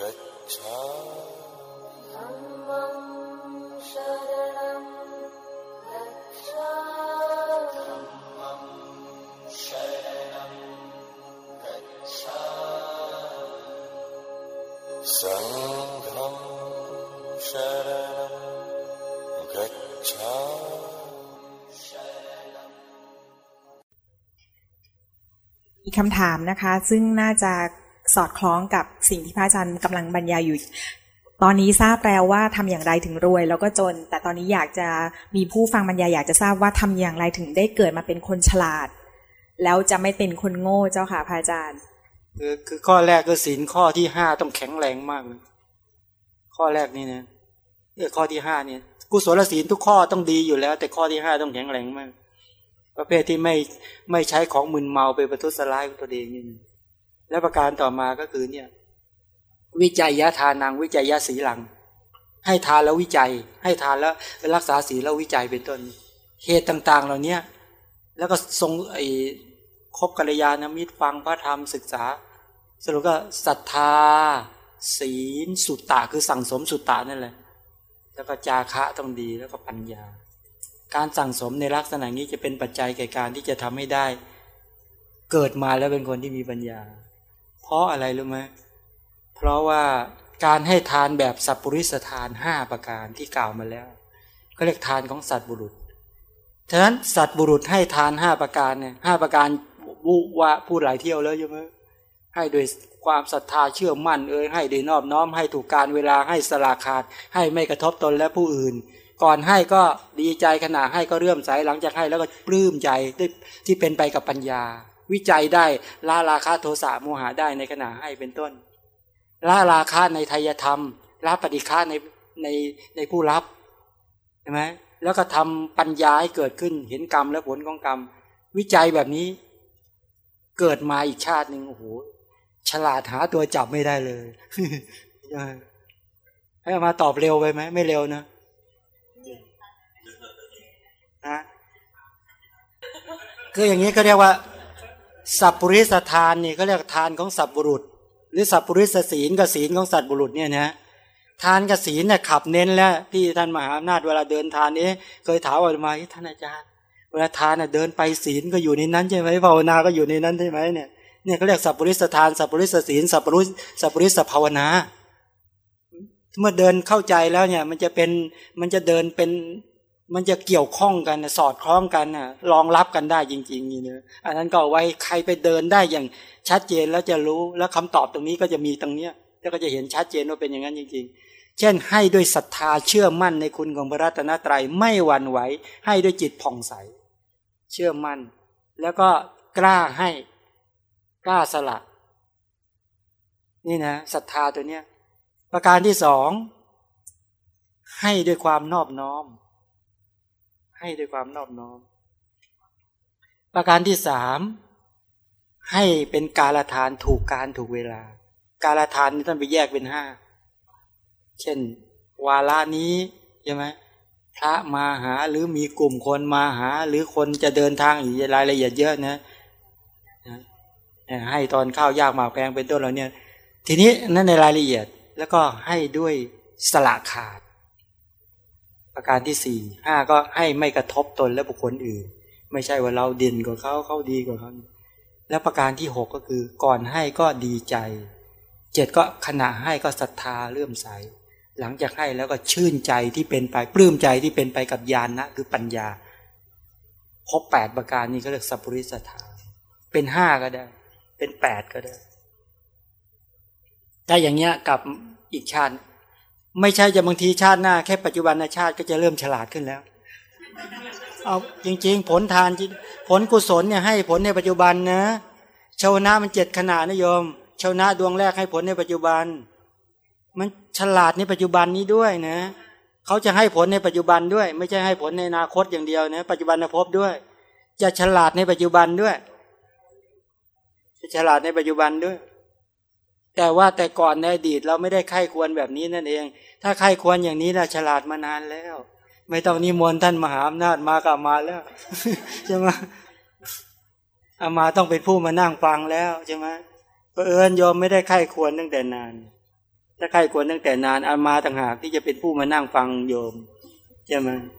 गच्छ गच्छा धरणं शर गच्छ มีคำถามนะคะ ซึ่งน่าจะสอดคล้องกับสิ่งที่พระอาจารย์กำลังบรรยายอยู่ ตอนนี้ทราบแล้วว่าทำอย่างไรถึงรวย แล้วก็จน แต่ตอนนี้อยากจะมีผู้ฟังบรรยายอยากจะทราบว่าทำอย่างไรถึงได้เกิดมาเป็นคนฉลาด แล้วจะไม่เป็นคนโง่เจ้าค่ะพระอาจารย์คือคือข้อแรกคือศีลข้อที่ห้าต้องแข็งแรงมากข้อแรกนี่นะเออข้อที่ห้าเนี่ยกุศลศีลทุกข้อต้องดีอยู่แล้ว แต่ข้อที่ห้าต้องแข็งแรงมาก ประเภทที่ไม่ไม่ใช้ของมึนเมาไปประทุษร้ายตัวเองนี่และประการต่อมาก็คือเนี่ย วิจัยยะทานังวิจัยยะสีหลัง ให้ทานแล้ววิจัย ให้ทานแล้วรักษาศีลแล้ววิจัยเป็นต้นเหตุต่าง ๆ เหล่านี้แล้วก็ทรงไอ้คบกัลยาณมิตรฟังพระธรรมศึกษา สรุปก็ศรัทธา ศีลสุตตะคือสั่งสมสุตตะนั่นแหละ แล้วก็จาคะต้องดีแล้วก็ปัญญา การสั่งสมในลักษณะนี้จะเป็นปัจจัยแก่การที่จะทำให้ได้ เกิดมาแล้วเป็นคนที่มีปัญญา เพราะอะไรรู้ไหมเพราะว่าการให้ทานแบบสัพปริสทานห้าประการที่กล่าวมาแล้ว ก็เรียกทานของสัตว์บุรุษฉะนั้นสัตว์บุรุษให้ทานห้าประการเนี่ยห้าประการวุวะพูดหลายเที่ยวแล้วใช่ไหมให้โดยความศรัทธาเชื่อมั่นเอ่ยให้โดยนอบน้อมให้ถูกการเวลาให้สลาขาดให้ไม่กระทบตนและผู้อื่น ก่อนให้ก็ดีใจขณะให้ก็เรื่มใสหลังจากให้แล้วก็ปลื้มใจด้วยที่เป็นไปกับปัญญา วิจัยได้ละราคาโทสะโมหะได้ในขณะให้เป็นต้นละราคาในทายธรรมละปฏิฆาในในในผู้รับใช่ไหมแล้วก็ทำปัญญาให้เกิดขึ้นเห็นกรรมและผลของกรรม วิจัยแบบนี้ เกิดมาอีกชาติหนึ่งโอ้โหฉลาดหาตัวจับไม่ได้เลยให้มาตอบเร็วไปไหมไม่เร็วนะ นะคืออย่างนี้ก็เรียกว่า สัพปริสทานนี่ก็เรียกทานของสัพบุรุษ หรือสัพปริสศีลกับศีลของสัตว์บุรุษเนี่ยนะทานกับศีลเนี่ยขับเน้นแล้วที่ท่านมหาอำนาจเวลาเดินทานนี้ เคยถามออกมาท่านอาจารย์ เวลาทานเดินไปศีลก็อยู่ในนั้นใช่ไหมภาวนาก็อยู่ในนั้นใช่ไหมเนี่ยเนี่ยเขาเรียกสัพปริสทานสัพปริสศีลสัพปริสสัพปริสภาวนาเมื่อเดินเข้าใจแล้วเนี่ย มันจะเป็นมันจะเดินเป็น มันจะเกี่ยวข้องกันสอดคล้องกันนะรองรับกันได้จริงๆนี่เนอะอันนั้นก็ไว้ใครไปเดินได้อย่างชัดเจนแล้วจะรู้แล้วคำตอบตรงนี้ก็จะมีตรงเนี้ยแล้วก็จะเห็นชัดเจนว่าเป็นอย่างนั้นจริง ๆ เช่น ให้ด้วยศรัทธาเชื่อมั่นในคุณของพระรัตนตรัยไม่หวั่นไหวให้ด้วยจิตผ่องใส เชื่อมั่น แล้วก็กล้าให้กล้าสละ นี่นะศรัทธาตัวเนี้ยประการที่สองให้ด้วยความนอบน้อม ให้ด้วยความนอบน้อม ประการที่สามให้เป็นกาลทานถูกการถูกเวลา กาลทานนี่ท่านไปแยกเป็นห้าเช่น วาลานี้ใช่ไหมพระมาหาหรือมีกลุ่มคนมาหา หรือคนจะเดินทางอีกรายละเอียดเยอะนะให้ตอนข้าวยากหมากแพงเป็นต้นเราเนี่ย ทีนี้นั่นในรายละเอียด แล้วก็ให้ด้วยสละขาด ประการที่สี่ห้าก็ให้ไม่กระทบตนและบุคคลอื่น ไม่ใช่ว่าเราเด่นกว่าเขาเขาดีกว่าเขาแล้วประการที่หกก็คือก่อนให้ก็ดีใจเจ็ดก็ขณะให้ก็ศรัทธาเลื่อมใส หลังจากให้แล้วก็ชื่นใจที่เป็นไปปลื้มใจที่เป็นไปกับญาณนะคือปัญญาครบแปดประการนี้ก็เรียกสัพพุริสถาเป็นห้าก็ได้ เป็นแปดก็ได้ถ้าอย่างเงี้ยกับอีกชาติ ไม่ใช่จะบางทีชาติหน้าแค่ปัจจุบันชาติก็จะเริ่มฉลาดขึ้นแล้ว เอาจริง ๆ ผลทานผลกุศลเนี่ยให้ผลในปัจจุบันนะชาวนามันเจ็ดขนาดนะโยมชาวนาดวงแรกให้ผลในปัจจุบัน มันฉลาดในปัจจุบันนี้ด้วยนะเขาจะให้ผลในปัจจุบันด้วย ไม่ใช่ให้ผลในอนาคตอย่างเดียวนะปัจจุบันภพด้วย จะฉลาดในปัจจุบันด้วยจะฉลาดในปัจจุบันด้วย แต่ว่าแต่ก่อนในอดีตเราไม่ได้ไข้ควรแบบนี้นั่นเอง ถ้าไข้ควรอย่างนี้เราฉลาดมานานแล้ว ไม่ต้องนิมนต์ท่านมหาอำนาจมากับมาแล้วใช่ไหมอามาต้องเป็นผู้มานั่งฟังแล้วใช่ไหมเพอเอิญโยมไม่ได้ไข้ควรตั้งแต่นาน ถ้าไข้ควรตั้งแต่นานอามาต่างหากที่จะเป็นผู้มานั่งฟังโยมใช่ไหม